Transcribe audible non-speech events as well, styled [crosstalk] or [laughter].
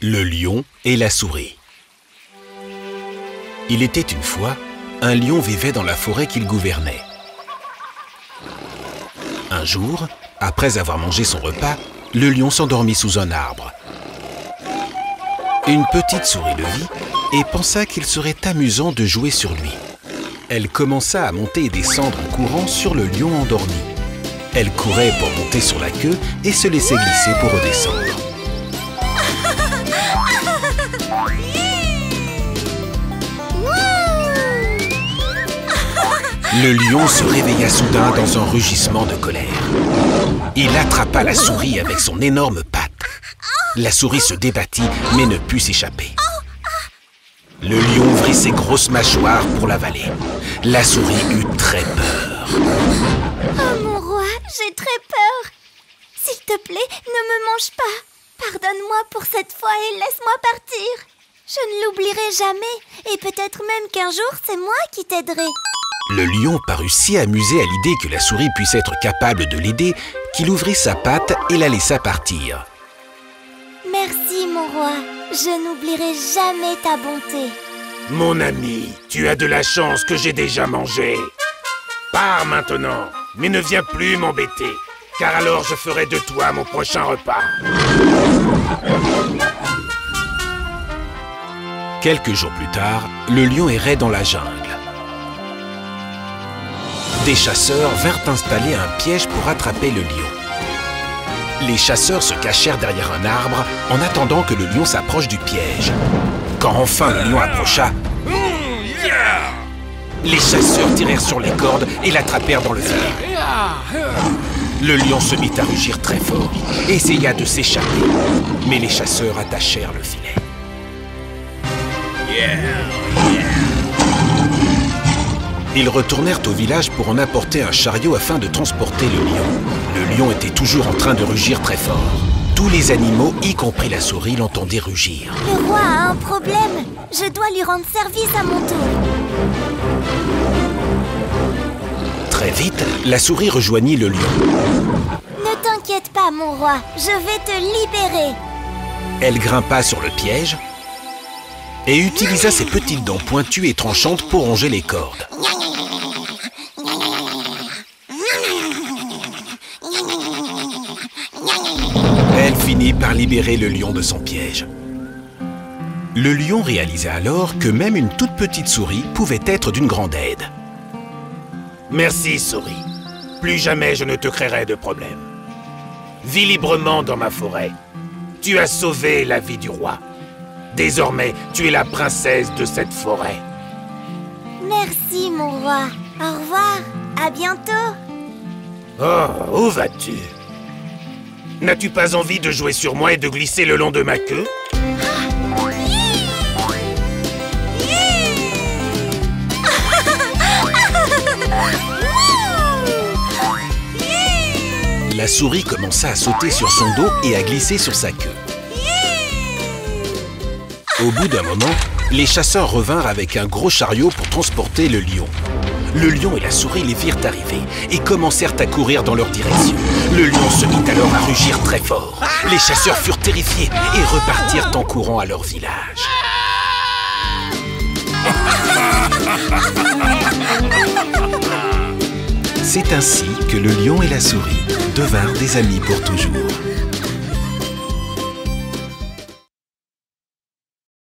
Le lion et la souris. Il était une fois, un lion vivait dans la forêt qu'il gouvernait. Un jour, après avoir mangé son repas, le lion s'endormit sous un arbre. Une petite souris le vit et pensa qu'il serait amusant de jouer sur lui. Elle commença à monter et descendre en courant sur le lion endormi. Elle courait pour monter sur la queue et se laissait glisser pour redescendre. [laughs] Le lion se réveilla soudain dans un rugissement de colère. Il attrapa la souris avec son énorme patte. La souris se débattit mais ne put s'échapper. Le lion ouvrit ses grosses mâchoires pour l'avaler. La souris eut très peur. Oh mon roi, j'ai très peur. S'il te plaît, ne me mange pas. Pardonne-moi pour cette fois et laisse-moi partir. Je ne l'oublierai jamais et peut-être même qu'un jour c'est moi qui t'aiderai. Le lion parut si amusé à l'idée que la souris puisse être capable de l'aider qu'il ouvrit sa patte et la laissa partir. Merci mon roi, je n'oublierai jamais ta bonté. Mon ami, tu as de la chance que j'ai déjà mangé. Pars maintenant, mais ne viens plus m'embêter, car alors je ferai de toi mon prochain repas. Quelques jours plus tard, le lion errait dans la jungle. Des chasseurs vinrent installer un piège pour attraper le lion. Les chasseurs se cachèrent derrière un arbre en attendant que le lion s'approche du piège. Quand enfin le lion approcha, les chasseurs tirèrent sur les cordes et l'attrapèrent dans le filet. Le lion se mit à rugir très fort essaya de s'échapper, mais les chasseurs attachèrent le filet. Ils retournèrent au village pour en apporter un chariot afin de transporter le lion. Le lion était toujours en train de rugir très fort. Tous les animaux, y compris la souris, l'entendaient rugir. Le roi a un problème. Je dois lui rendre service à mon tour. Très vite, la souris rejoignit le lion. Ne t'inquiète pas, mon roi. Je vais te libérer. Elle grimpa sur le piège et utilisa ses petites dents pointues et tranchantes pour ronger les cordes. Elle finit par libérer le lion de son piège. Le lion réalisa alors que même une toute petite souris pouvait être d'une grande aide. Merci, souris. Plus jamais je ne te créerai de problème. Vis librement dans ma forêt. Tu as sauvé la vie du roi. Désormais, tu es la princesse de cette forêt. Merci, mon roi. Au revoir. À bientôt. Oh, où vas-tu? N'as-tu pas envie de jouer sur moi et de glisser le long de ma queue? La souris commença à sauter sur son dos et à glisser sur sa queue. Au bout d'un moment, les chasseurs revinrent avec un gros chariot pour transporter le lion. Le lion et la souris les virent arriver et commencèrent à courir dans leur direction. Le lion se mit alors à rugir très fort. Les chasseurs furent terrifiés et repartirent en courant à leur village. C'est ainsi que le lion et la souris devinrent des amis pour toujours.